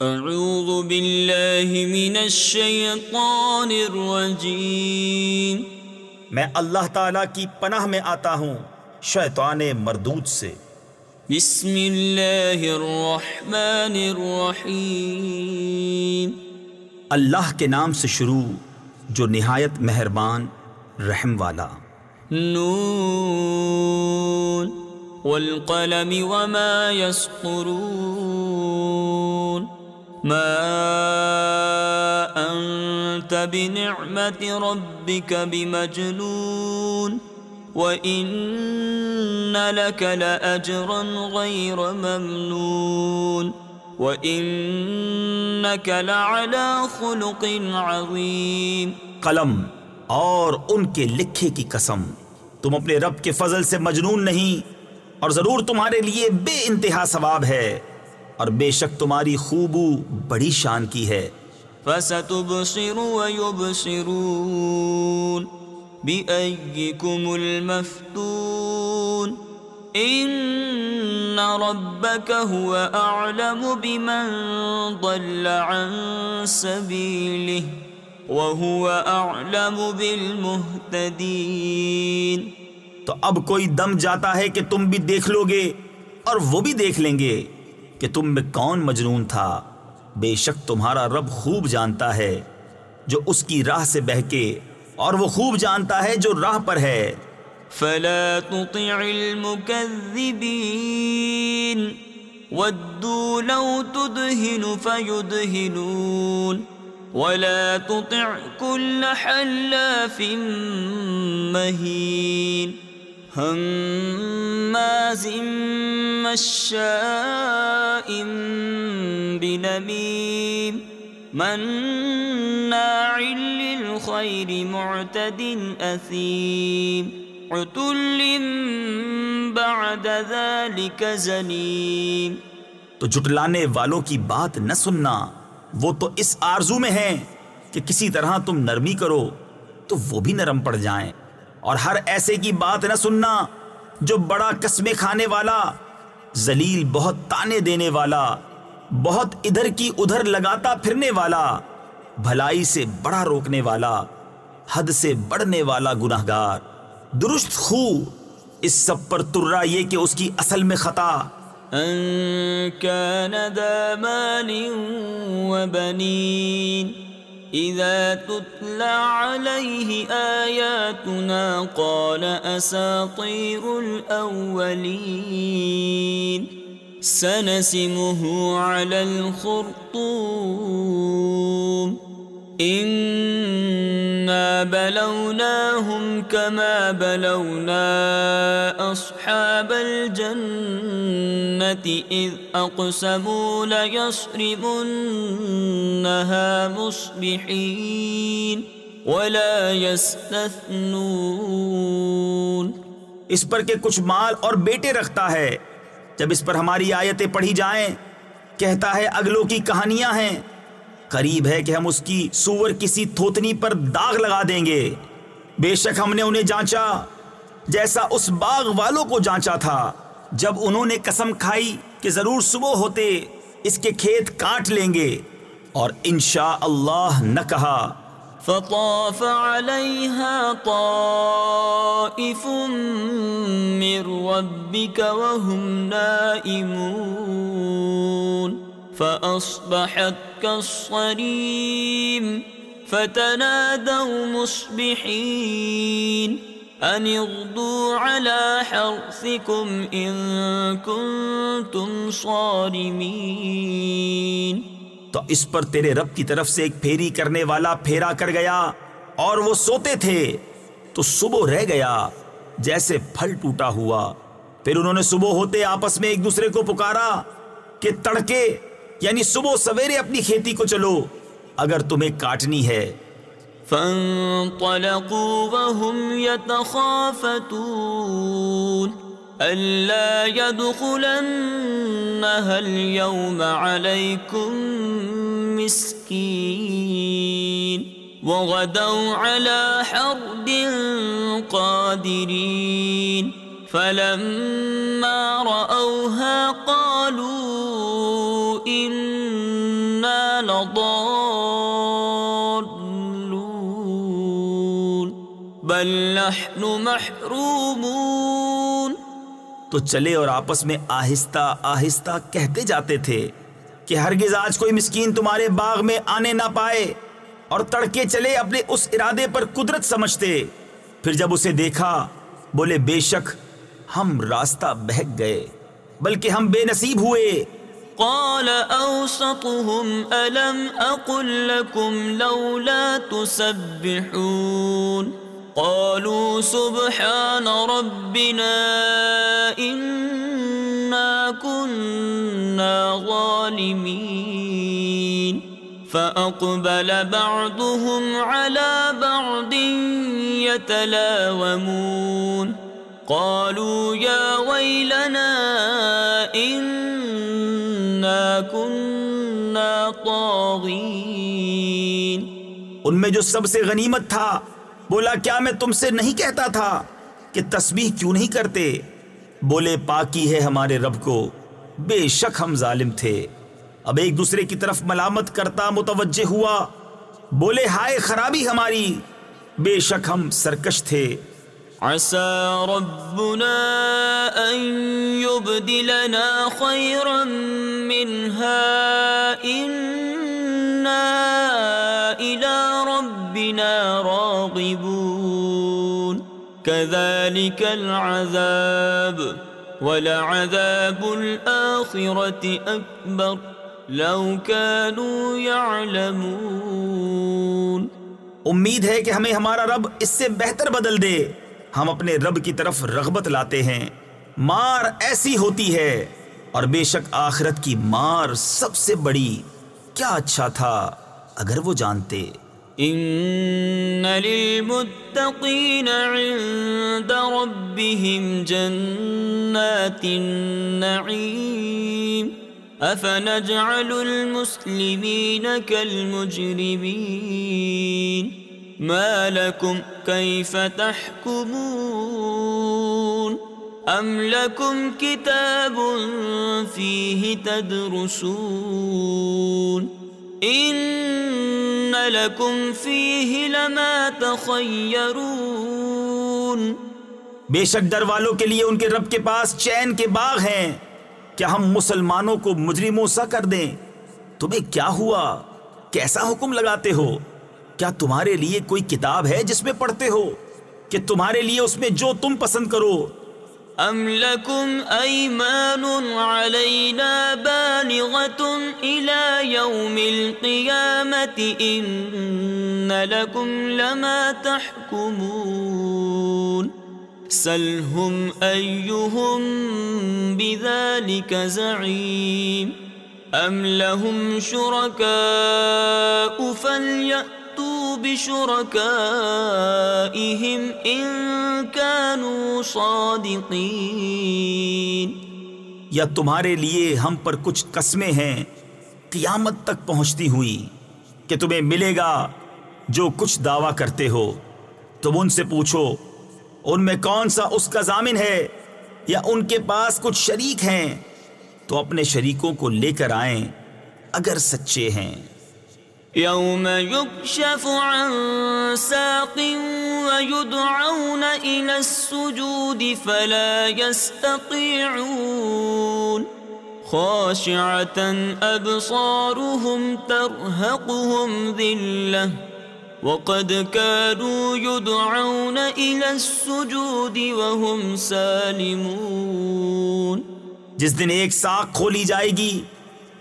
اعوذ باللہ من الشیطان الرجیم میں اللہ تعالی کی پناہ میں آتا ہوں شیطان مردود سے۔ بسم اللہ الرحمن الرحیم. اللہ کے نام سے شروع جو نہایت مہربان رحم والا۔ نون والقلم وما يسطرون ما أنت بنعمة ربك بمجنون وإن لك لأجرا غير ممنون وإنك لعلى خلق عظيم قلم اور ان کے لکھے کی قسم۔ تم اپنے رب کے فضل سے مجنون نہیں اور ضرور تمہارے لیے بے انتہا ثواب ہے۔ اور بے شک تمہاری خوبو بڑی شان کی ہے۔ فستبصر ويبصرون بأيكم المفتون إن ربك هو أعلم بمن ضل عن سبيله وهو أعلم بالمهتدين۔ تو اب کوئی دم جاتا ہے کہ تم بھی دیکھ لو گے اور وہ بھی دیکھ لیں گے۔ کہ تم میں کون مجنون تھا؟ بے شک تمہارا رب خوب جانتا ہے، جو اس کی راہ سے بہکے، اور وہ خوب جانتا ہے جو راہ پر ہے۔ فلا تطع المكذبين، ودوا لو تدهن فيدهنون، ولا تطع كل حلاف مهين۔ هماز مشاء بنميم مناع للخير معتد أثيم عتل بعد ذلك زنيم تو جٹلانے والوں کی بات نہ سننا، وہ تو اس آرزو میں ہیں کہ کسی طرح تم نرمی کرو تو وہ بھی نرم پڑ جائیں۔ اور ہر ایسے کی بات نہ سننا جو بڑا قسمے کھانے والا، ذلیل بہت تانے دینے والا، بہت ادھر کی ادھر لگاتا پھرنے والا، بھلائی سے بڑا روکنے والا، حد سے بڑھنے والا گناہگار۔ درست خو، اس سب پر ترا یہ کہ اس کی اصل میں خطا۔ أن كان ذا مال وبنين اذا تتلى عليه آياتنا قال اساطير الاولين سنسمه على الخرطوم إنا بلوناهم كما بلونا أصحاب الجنة إذ أقسموا ليصرمنها مصبحين ولا يستثنون اس پر کہ کچھ مال اور بیٹے رکھتا ہے۔ جب اس پر ہماری آیتیں پڑھی جائیں، کہتا ہے اگلوں کی کہانیاں ہیں۔ قریب ہے کہ ہم اس کی سور کسی تھوتنی پر داغ لگا دیں گے۔ بے شک ہم نے انہیں جانچا، جیسا اس باغ والوں کو جانچا تھا۔ جب انہوں نے قسم کھائی کہ ضرور صبح ہوتے، اس کے کھیت کاٹ لیں گے۔ اور انشاء اللہ نہ کہا۔ فطاف عليها طائف من ربك وهم نائمون۔ فأصبحت كالصريم فتنادوا مصبحين أن اغدوا على حرثكم إن كنتم صارمين تو اس پر تیرے رب کی طرف سے ایک پھیری کرنے والا پھیرا کر گیا اور وہ سوتے تھے۔ تو صبح رہ گیا جیسے پھل ٹوٹا ہوا۔ پھر انہوں نے صبح ہوتے آپس میں ایک دوسرے کو پکارا کہ تڑکے۔ یعنی صبح سویرے اپنی کھیتی کو چلو، اگر تمہیں کاٹنی ہے۔ فانطلقوا وهم يتخافتون، ألا يدخلنها اليوم عليكم مسكين، وغدوا على حرد قادرين، فلما رأوها قالوا لضالون، بل نحن محرومون۔ تو چلے اور آپس میں آہستہ آہستہ کہتے جاتے تھے کہ ہرگز آج کوئی مسکین تمہارے باغ میں آنے نہ پائے اور تڑکے چلے اپنے اس ارادے پر قدرت سمجھتے۔ پھر جب اسے دیکھا، بولے، بے شک ہم راستہ بہک گئے، بلکہ ہم بے نصیب ہوئے۔ قال اوسطهم الم اقل لكم لولا تسبحون قالوا سبحان ربنا انا كنا ظالمين فاقبل بعضهم على بعض يتلاومون قالوا يا ويلنا إنا كنا طاغين۔ ان میں جو سب سے غنیمت تھا، بولا، کیا میں تم سے نہیں کہتا تھا کہ تسبیح کیوں نہیں کرتے؟ بولے، پاکی ہے ہمارے رب کو، بے شک ہم ظالم تھے۔ اب ایک دوسرے کی طرف ملامت کرتا متوجہ ہوا۔ بولے، ہائے، خرابی ہماری، بے شک ہم سرکش تھے۔ عسى ربنا أن يبدلنا خيرا منها. إنا إلى ربنا راغبون. كذلك العذاب ولعذاب الآخرة أكبر. لو كانوا يعلمون. امید ہے کہ ہمیں ہمارا رب اس سے بہتر بدل دے. ہم اپنے رب کی طرف رغبت لاتے ہیں۔ مار ایسی ہوتی ہے۔ اور بے شک آخرت کی مار سب سے بڑی۔ کیا اچھا تھا، اگر وہ جانتے۔ ان للمتقین عند ربهم جنات النعیم۔ افنجعل المسلمین كالمجرمین ما لكم كيف تحكمون أم لكم كتاب فيه تدرسون إن لكم فيه لما تخيرون بے شک در والوں کے لیے ان کے رب کے پاس چین کے باغ ہیں۔ کیا ہم مسلمانوں کو مجرموں سا کر دیں؟ تمہیں کیا ہوا؟ کیسا حکم لگاتے ہو؟ کیا تمہارے لیے کوئی کتاب ہے جس میں پڑھتے ہو کہ تمہارے لیے اس میں جو تم پسند کرو؟ ام لکم ایمان علینا بالغت الى یوم القیامت ان لکم لما تحکمون۔ سلہم ایہم بذالک زعیم۔ ام لهم شرکاء فلیأت بشركائهم ان كانوا صادقين. یا تمہارے لیے ہم پر کچھ قسمیں ہیں قیامت تک پہنچتی ہوئی کہ تمہیں ملے گا جو کچھ دعویٰ کرتے ہو۔ تم ان سے پوچھو، ان میں کون سا اس کا ضامن ہے یا ان کے پاس کچھ شریک ہیں؟ تو اپنے شریکوں کو لے کر آئیں، اگر سچے ہیں۔ يوم يكشف عن ساق ويدعون إلى السجود فلا يستطيعون. خاشعة أبصارهم ترهقهم ذلة. وقد كانوا يدعون إلى السجود وهم سالمون. جس دن ایک ساق کھولی جائے گی،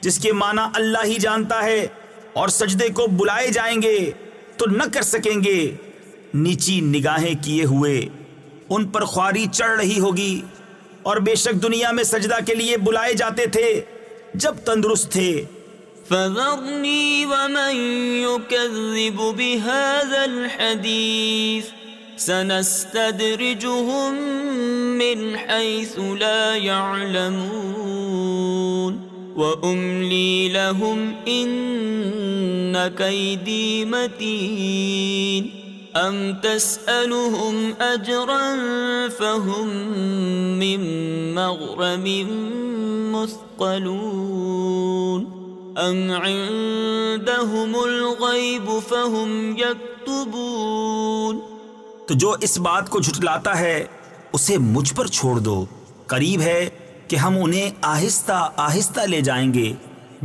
جس کے معنی اللہ ہی جانتا ہے اور سجدے کو بلائے جائیں گے تو نہ کر سکیں گے۔ نیچی نگاہیں کیے ہوئے، ان پر خواری چڑھ رہی ہوگی۔ اور بے شک دنیا میں سجدہ کے لیے بلائے جاتے تھے جب تندرست تھے۔ فذرني ومن يكذب بهذا الحديث سنستدرجهم من حيث لا يعلمون وَأُمْلِي لَهُمْ إِنَّ كَيْدِي مَتِينٌ أَمْ تَسْأَلُهُمْ أَجْرًا فَهُمْ مِنْ مَغْرَمٍ مُثْقَلُونَ ام عندهم الغیب فهم یکتبون تو جو اس بات کو جھٹلاتا ہے، اسے مجھ پر چھوڑ دو۔ قریب ہے کہ ہم انہیں آہستہ آہستہ لے جائیں گے،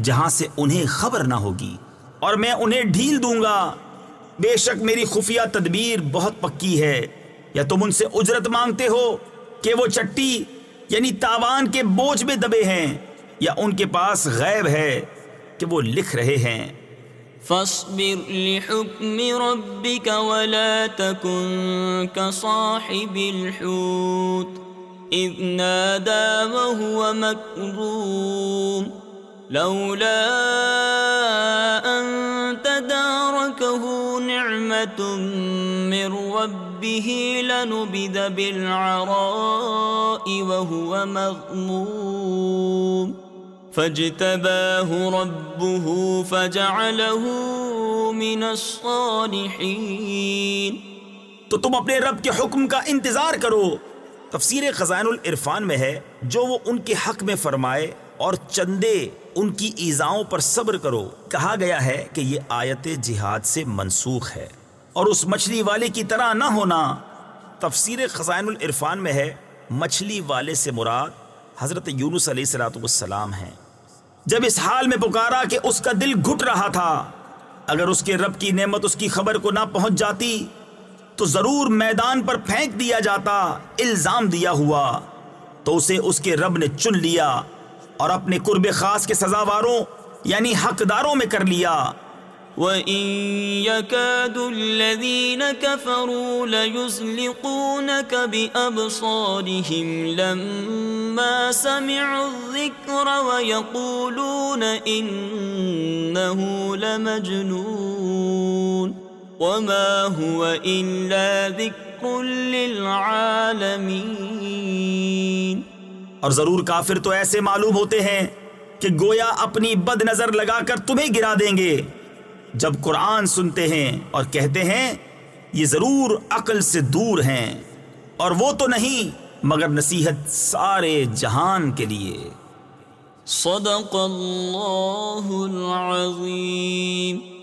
جہاں سے انہیں خبر نہ ہوگی۔ اور میں انہیں ڈھیل دوں گا۔ بے شک میری خفیہ تدبیر بہت پکی ہے۔ یا تم ان سے اجرت مانگتے ہو کہ وہ چٹی یعنی تاوان کے بوجھ میں دبے ہیں، یا ان کے پاس غیب ہے کہ وہ لکھ رہے ہیں۔ فاصبر لحكم ربك ولا تكن كصاحب الحوت۔ إذ نادى وهو مكذوم لولا أن تداركه نعمة من ربه لنبذ بالعراء وهو مغموم فاجتباه ربه فجعله من الصالحين تو تم اپنے رب کے حکم کا انتظار کرو تفسیر خزائن العرفان میں ہے، جو وہ ان کے حق میں فرمائے اور چندے ان کی ایزاؤں پر صبر کرو۔ کہا گیا ہے کہ یہ آیت جہاد سے منسوخ ہے۔ اور اس مچھلی والے کی طرح نہ ہونا۔ تفسیر خزائن العرفان میں ہے، مچھلی والے سے مراد حضرت یونس علیہ السلاۃ والسلام ہیں۔ جب اس حال میں پکارا کہ اس کا دل گھٹ رہا تھا، اگر اس کے رب کی نعمت اس کی خبر کو نہ پہنچ جاتی تو ضرور میدان پر پھینک دیا جاتا، الزام دیا ہوا۔ تو اسے اس کے رب نے چن لیا اور اپنے قرب خاص کے سزاواروں یعنی حقداروں میں کر لیا۔ وَإِن يَكَادُ الَّذِينَ كَفَرُوا لَيُزْلِقُونَكَ بِأَبْصَارِهِمْ لَمَّا سَمِعُوا الذِّكْرَ وَيَقُولُونَ إِنَّهُ لَمَجْنُونَ۔ وَمَا هُوَ إِلَّا ذِكْرٌ لِّلْعَالَمِينَ اور ضرور کافر تو ایسے معلوم ہوتے ہیں کہ گویا اپنی بد نظر لگا کر تمہیں گرا دیں گے۔ جب قرآن سنتے ہیں اور کہتے ہیں یہ ضرور عقل سے دور ہیں۔ اور وہ تو نہیں مگر نصیحت سارے جہان کے لیے۔ صدق اللہ العظیم۔